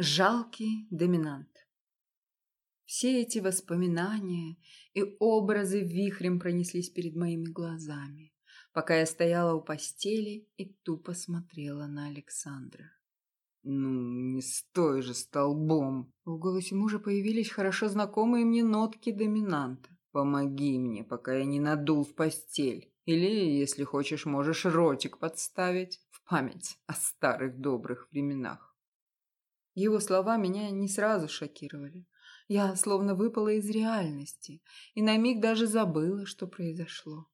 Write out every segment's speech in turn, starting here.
Жалкий доминант. Все эти воспоминания и образы вихрем пронеслись перед моими глазами, пока я стояла у постели и тупо смотрела на Александра. «Ну, не стой же столбом!» В голосе мужа появились хорошо знакомые мне нотки доминанта. «Помоги мне, пока я не надул в постель. Или, если хочешь, можешь ротик подставить в память о старых добрых временах». Его слова меня не сразу шокировали. Я словно выпала из реальности и на миг даже забыла, что произошло.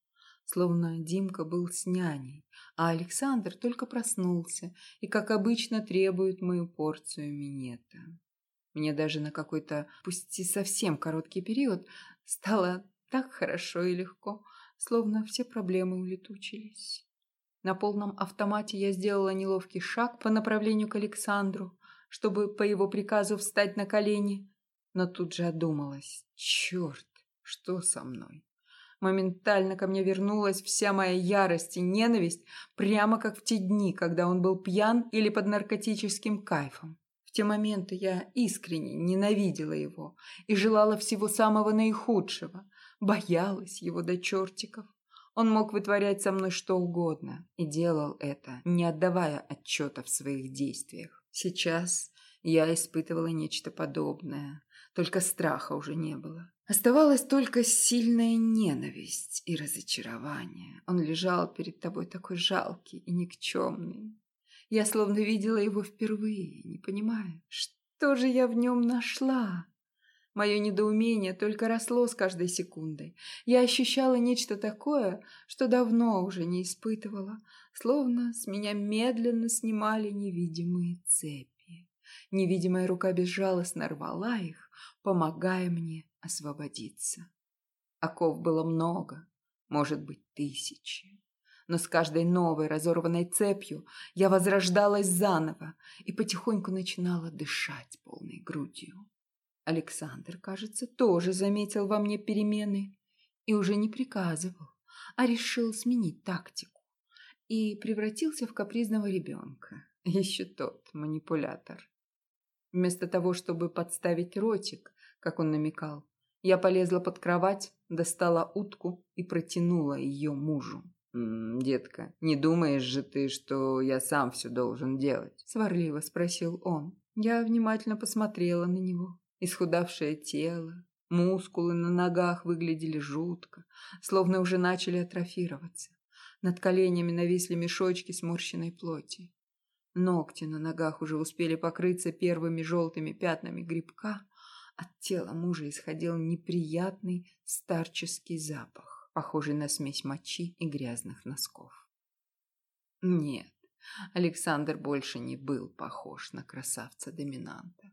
Словно Димка был с няней, а Александр только проснулся и, как обычно, требует мою порцию минета. Мне даже на какой-то, пусть и совсем короткий период, стало так хорошо и легко, словно все проблемы улетучились. На полном автомате я сделала неловкий шаг по направлению к Александру, чтобы по его приказу встать на колени, но тут же одумалась. Черт, что со мной? Моментально ко мне вернулась вся моя ярость и ненависть, прямо как в те дни, когда он был пьян или под наркотическим кайфом. В те моменты я искренне ненавидела его и желала всего самого наихудшего, боялась его до чертиков. Он мог вытворять со мной что угодно и делал это, не отдавая отчета в своих действиях. Сейчас я испытывала нечто подобное, только страха уже не было. Оставалась только сильная ненависть и разочарование. Он лежал перед тобой такой жалкий и никчемный. Я словно видела его впервые, не понимая, что же я в нем нашла. Мое недоумение только росло с каждой секундой. Я ощущала нечто такое, что давно уже не испытывала, словно с меня медленно снимали невидимые цепи. Невидимая рука безжалостно рвала их, помогая мне освободиться. Оков было много, может быть, тысячи. Но с каждой новой разорванной цепью я возрождалась заново и потихоньку начинала дышать полной грудью. Александр, кажется, тоже заметил во мне перемены и уже не приказывал, а решил сменить тактику и превратился в капризного ребенка. Еще тот манипулятор. Вместо того, чтобы подставить ротик, как он намекал, я полезла под кровать, достала утку и протянула ее мужу. «М -м, «Детка, не думаешь же ты, что я сам все должен делать?» Сварливо спросил он. Я внимательно посмотрела на него. Исхудавшее тело, мускулы на ногах выглядели жутко, словно уже начали атрофироваться. Над коленями нависли мешочки сморщенной плоти. Ногти на ногах уже успели покрыться первыми желтыми пятнами грибка. От тела мужа исходил неприятный старческий запах, похожий на смесь мочи и грязных носков. Нет, Александр больше не был похож на красавца-доминанта,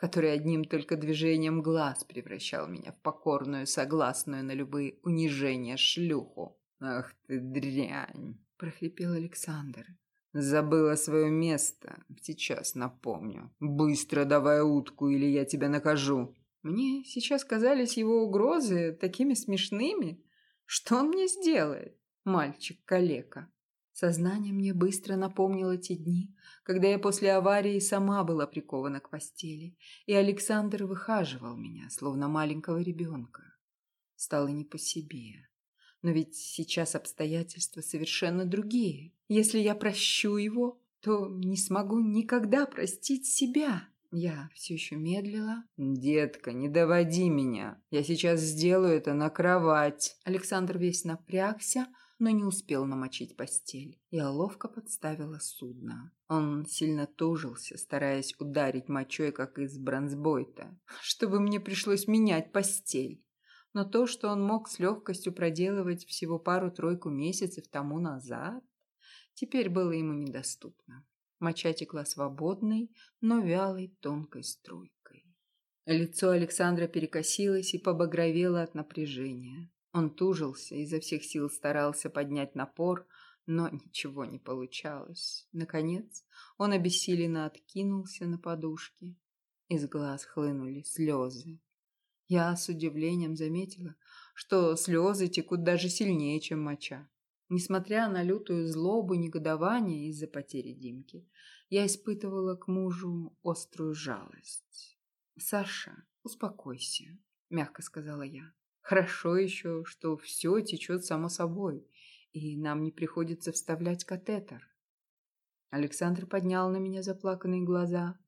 который одним только движением глаз превращал меня в покорную, согласную на любые унижения шлюху. «Ах ты дрянь!» – прохрипел Александр. «Забыла свое место. Сейчас напомню. Быстро давай утку, или я тебя накажу». Мне сейчас казались его угрозы такими смешными. Что он мне сделает, мальчик-калека? Сознание мне быстро напомнило те дни, когда я после аварии сама была прикована к постели, и Александр выхаживал меня, словно маленького ребенка. Стало не по себе. Но ведь сейчас обстоятельства совершенно другие. Если я прощу его, то не смогу никогда простить себя. Я все еще медлила. «Детка, не доводи меня. Я сейчас сделаю это на кровать». Александр весь напрягся, но не успел намочить постель. Я ловко подставила судно. Он сильно тужился, стараясь ударить мочой, как из бронзбойта, чтобы мне пришлось менять постель но то, что он мог с легкостью проделывать всего пару-тройку месяцев тому назад, теперь было ему недоступно. Моча текла свободной, но вялой тонкой струйкой. Лицо Александра перекосилось и побагровело от напряжения. Он тужился, изо всех сил старался поднять напор, но ничего не получалось. Наконец он обессиленно откинулся на подушке. Из глаз хлынули слезы. Я с удивлением заметила, что слезы текут даже сильнее, чем моча. Несмотря на лютую злобу негодование из-за потери Димки, я испытывала к мужу острую жалость. «Саша, успокойся», — мягко сказала я. «Хорошо еще, что все течет само собой, и нам не приходится вставлять катетер». Александр поднял на меня заплаканные глаза,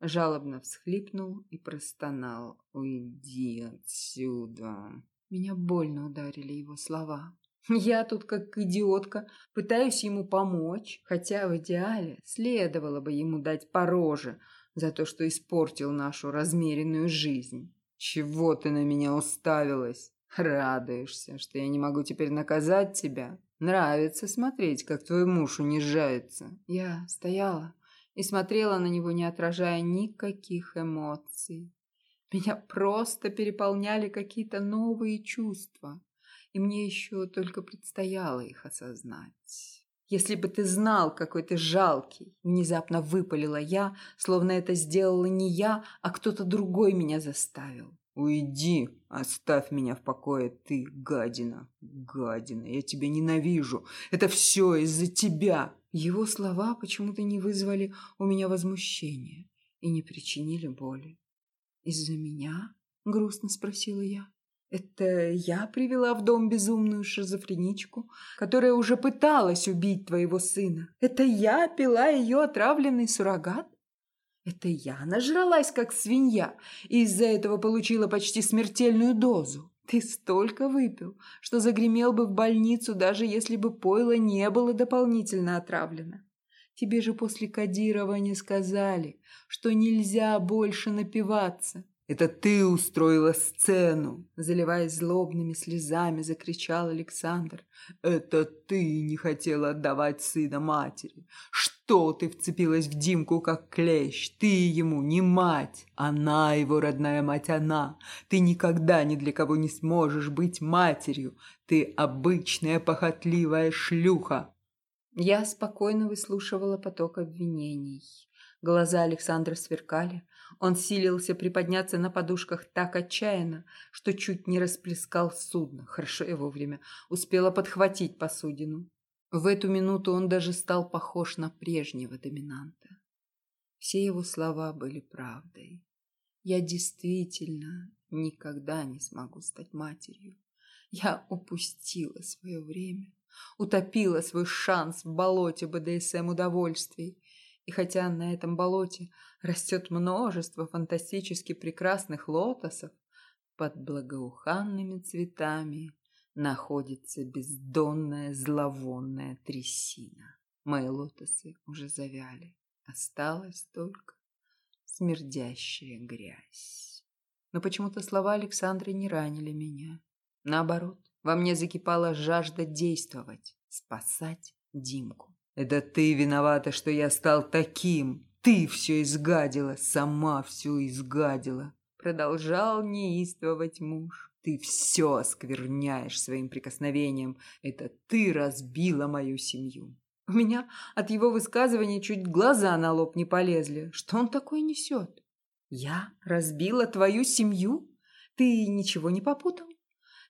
жалобно всхлипнул и простонал. «Уйди отсюда!» Меня больно ударили его слова. Я тут как идиотка пытаюсь ему помочь, хотя в идеале следовало бы ему дать по роже за то, что испортил нашу размеренную жизнь. Чего ты на меня уставилась? Радуешься, что я не могу теперь наказать тебя? Нравится смотреть, как твой муж унижается. Я стояла и смотрела на него, не отражая никаких эмоций. Меня просто переполняли какие-то новые чувства, и мне еще только предстояло их осознать. «Если бы ты знал, какой ты жалкий!» Внезапно выпалила я, словно это сделала не я, а кто-то другой меня заставил. «Уйди, оставь меня в покое, ты гадина, гадина, я тебя ненавижу, это все из-за тебя!» Его слова почему-то не вызвали у меня возмущения и не причинили боли. «Из-за меня?» — грустно спросила я. «Это я привела в дом безумную шизофреничку, которая уже пыталась убить твоего сына? Это я пила ее отравленный суррогат? Это я нажралась, как свинья, и из-за этого получила почти смертельную дозу? Ты столько выпил, что загремел бы в больницу, даже если бы пойло не было дополнительно отравлено. Тебе же после кодирования сказали, что нельзя больше напиваться. Это ты устроила сцену, заливаясь злобными слезами, закричал Александр. Это ты не хотела отдавать сына матери. Что ты вцепилась в Димку как клещ? Ты ему не мать, она его родная мать, она. Ты никогда ни для кого не сможешь быть матерью. Ты обычная похотливая шлюха. Я спокойно выслушивала поток обвинений. Глаза Александра сверкали. Он силился приподняться на подушках так отчаянно, что чуть не расплескал судно. Хорошо я вовремя успела подхватить посудину. В эту минуту он даже стал похож на прежнего доминанта. Все его слова были правдой. Я действительно никогда не смогу стать матерью. Я упустила свое время, утопила свой шанс в болоте БДСМ удовольствий. И хотя на этом болоте растет множество фантастически прекрасных лотосов, под благоуханными цветами находится бездонная зловонная трясина. Мои лотосы уже завяли, осталась только смердящая грязь. Но почему-то слова Александры не ранили меня. Наоборот, во мне закипала жажда действовать, спасать Димку. «Это ты виновата, что я стал таким. Ты все изгадила, сама все изгадила». Продолжал неистовать муж. «Ты все оскверняешь своим прикосновением. Это ты разбила мою семью». У меня от его высказывания чуть глаза на лоб не полезли. Что он такое несет? «Я разбила твою семью? Ты ничего не попутал?»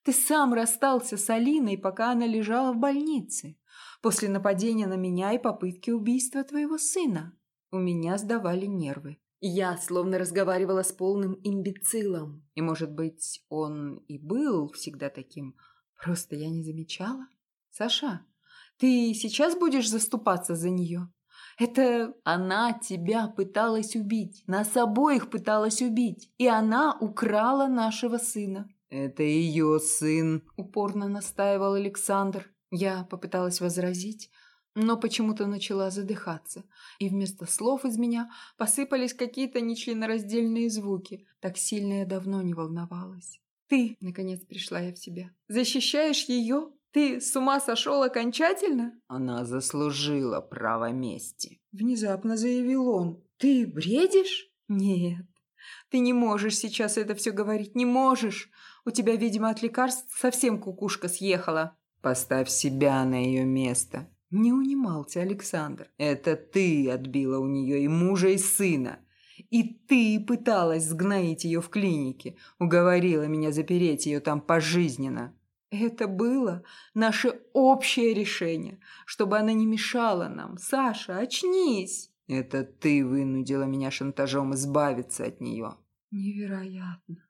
Ты сам расстался с Алиной, пока она лежала в больнице. После нападения на меня и попытки убийства твоего сына. У меня сдавали нервы. Я словно разговаривала с полным имбецилом. И, может быть, он и был всегда таким. Просто я не замечала. Саша, ты сейчас будешь заступаться за нее? Это она тебя пыталась убить. Нас обоих пыталась убить. И она украла нашего сына. «Это ее сын», — упорно настаивал Александр. Я попыталась возразить, но почему-то начала задыхаться, и вместо слов из меня посыпались какие-то нечленораздельные звуки. Так сильно я давно не волновалась. «Ты!» — наконец пришла я в себя. «Защищаешь ее? Ты с ума сошел окончательно?» «Она заслужила право мести», — внезапно заявил он. «Ты бредишь?» «Нет, ты не можешь сейчас это все говорить, не можешь. У тебя, видимо, от лекарств совсем кукушка съехала. Поставь себя на ее место. Не унимался Александр. Это ты отбила у нее и мужа, и сына. И ты пыталась сгноить ее в клинике. Уговорила меня запереть ее там пожизненно. Это было наше общее решение, чтобы она не мешала нам. Саша, очнись. Это ты вынудила меня шантажом избавиться от нее. Невероятно.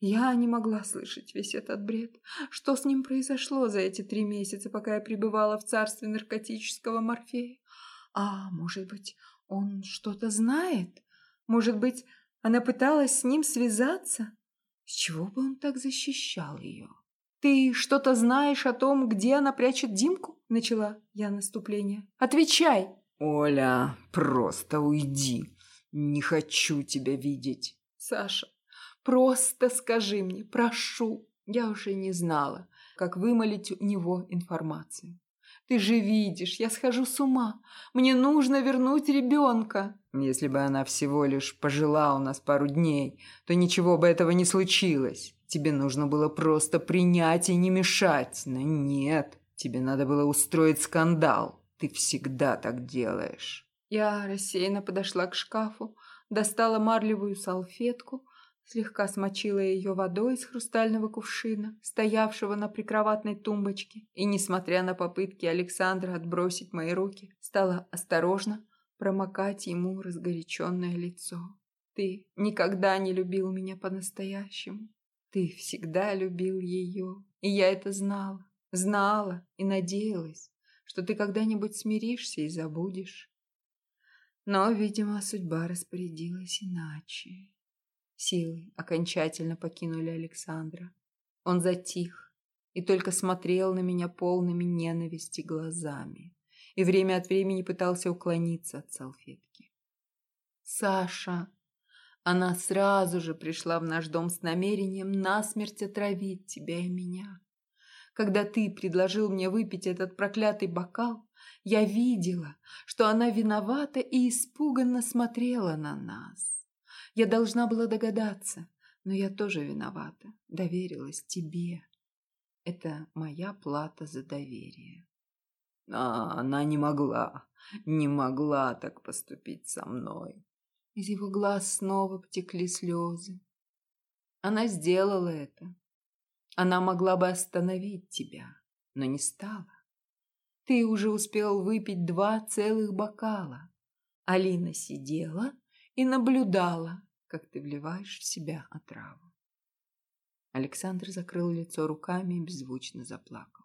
Я не могла слышать весь этот бред. Что с ним произошло за эти три месяца, пока я пребывала в царстве наркотического морфея? А может быть, он что-то знает? Может быть, она пыталась с ним связаться? С чего бы он так защищал ее? «Ты что-то знаешь о том, где она прячет Димку?» – начала я наступление. «Отвечай!» «Оля, просто уйди. Не хочу тебя видеть». «Саша, просто скажи мне, прошу». Я уже не знала, как вымолить у него информацию. Ты же видишь, я схожу с ума. Мне нужно вернуть ребенка. Если бы она всего лишь пожила у нас пару дней, то ничего бы этого не случилось. Тебе нужно было просто принять и не мешать. Но нет, тебе надо было устроить скандал. Ты всегда так делаешь. Я рассеянно подошла к шкафу, достала марлевую салфетку, слегка смочила ее водой из хрустального кувшина, стоявшего на прикроватной тумбочке, и, несмотря на попытки Александра отбросить мои руки, стала осторожно промокать ему разгоряченное лицо. «Ты никогда не любил меня по-настоящему. Ты всегда любил ее, и я это знала, знала и надеялась, что ты когда-нибудь смиришься и забудешь. Но, видимо, судьба распорядилась иначе». Силы окончательно покинули Александра. Он затих и только смотрел на меня полными ненависти глазами и время от времени пытался уклониться от салфетки. «Саша!» Она сразу же пришла в наш дом с намерением насмерть отравить тебя и меня. Когда ты предложил мне выпить этот проклятый бокал, я видела, что она виновата и испуганно смотрела на нас. Я должна была догадаться, но я тоже виновата. Доверилась тебе. Это моя плата за доверие. А она не могла, не могла так поступить со мной. Из его глаз снова потекли слезы. Она сделала это. Она могла бы остановить тебя, но не стала. Ты уже успел выпить два целых бокала. Алина сидела и наблюдала, как ты вливаешь в себя отраву. Александр закрыл лицо руками и беззвучно заплакал.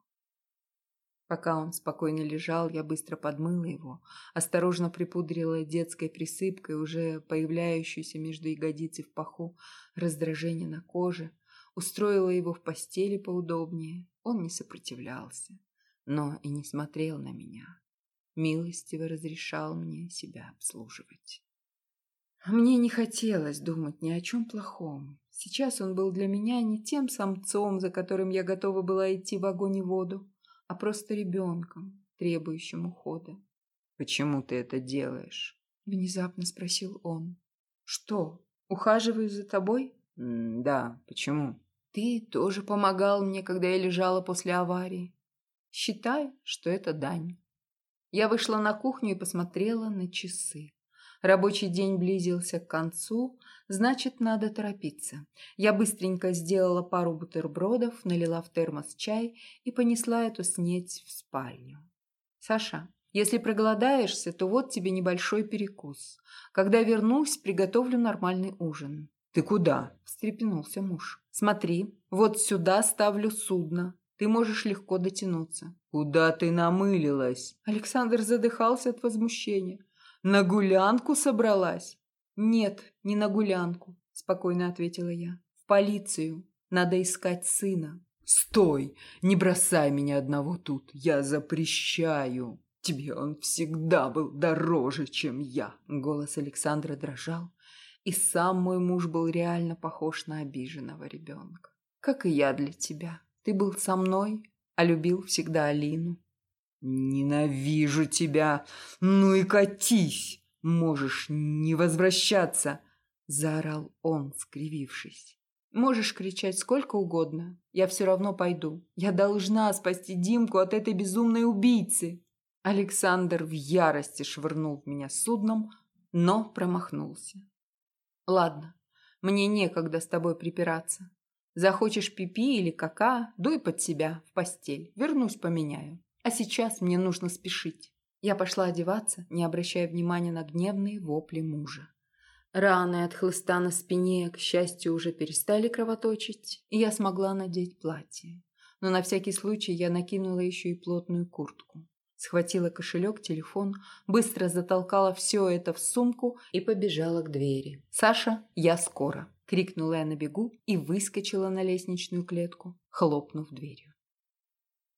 Пока он спокойно лежал, я быстро подмыла его, осторожно припудрила детской присыпкой уже появляющуюся между ягодиц в паху раздражение на коже, устроила его в постели поудобнее. Он не сопротивлялся, но и не смотрел на меня. Милостиво разрешал мне себя обслуживать. Мне не хотелось думать ни о чем плохом. Сейчас он был для меня не тем самцом, за которым я готова была идти в огонь и воду, а просто ребенком, требующим ухода. «Почему ты это делаешь?» — внезапно спросил он. «Что, ухаживаю за тобой?» «Да, почему?» «Ты тоже помогал мне, когда я лежала после аварии. Считай, что это дань». Я вышла на кухню и посмотрела на часы. Рабочий день близился к концу, значит, надо торопиться. Я быстренько сделала пару бутербродов, налила в термос чай и понесла эту снеть в спальню. «Саша, если проголодаешься, то вот тебе небольшой перекус. Когда вернусь, приготовлю нормальный ужин». «Ты куда?» – встрепенулся муж. «Смотри, вот сюда ставлю судно. Ты можешь легко дотянуться». «Куда ты намылилась?» Александр задыхался от возмущения. На гулянку собралась? Нет, не на гулянку, спокойно ответила я. В полицию. Надо искать сына. Стой! Не бросай меня одного тут. Я запрещаю. Тебе он всегда был дороже, чем я. Голос Александра дрожал, и сам мой муж был реально похож на обиженного ребенка. Как и я для тебя. Ты был со мной, а любил всегда Алину. «Ненавижу тебя! Ну и катись! Можешь не возвращаться!» — заорал он, скривившись. «Можешь кричать сколько угодно. Я все равно пойду. Я должна спасти Димку от этой безумной убийцы!» Александр в ярости швырнул в меня судном, но промахнулся. «Ладно, мне некогда с тобой припираться. Захочешь пипи или кака, дуй под себя в постель. Вернусь, поменяю. А сейчас мне нужно спешить. Я пошла одеваться, не обращая внимания на гневные вопли мужа. Раны от хлыста на спине, к счастью, уже перестали кровоточить, и я смогла надеть платье. Но на всякий случай я накинула еще и плотную куртку. Схватила кошелек, телефон, быстро затолкала все это в сумку и побежала к двери. «Саша, я скоро!» – крикнула я на бегу и выскочила на лестничную клетку, хлопнув дверью.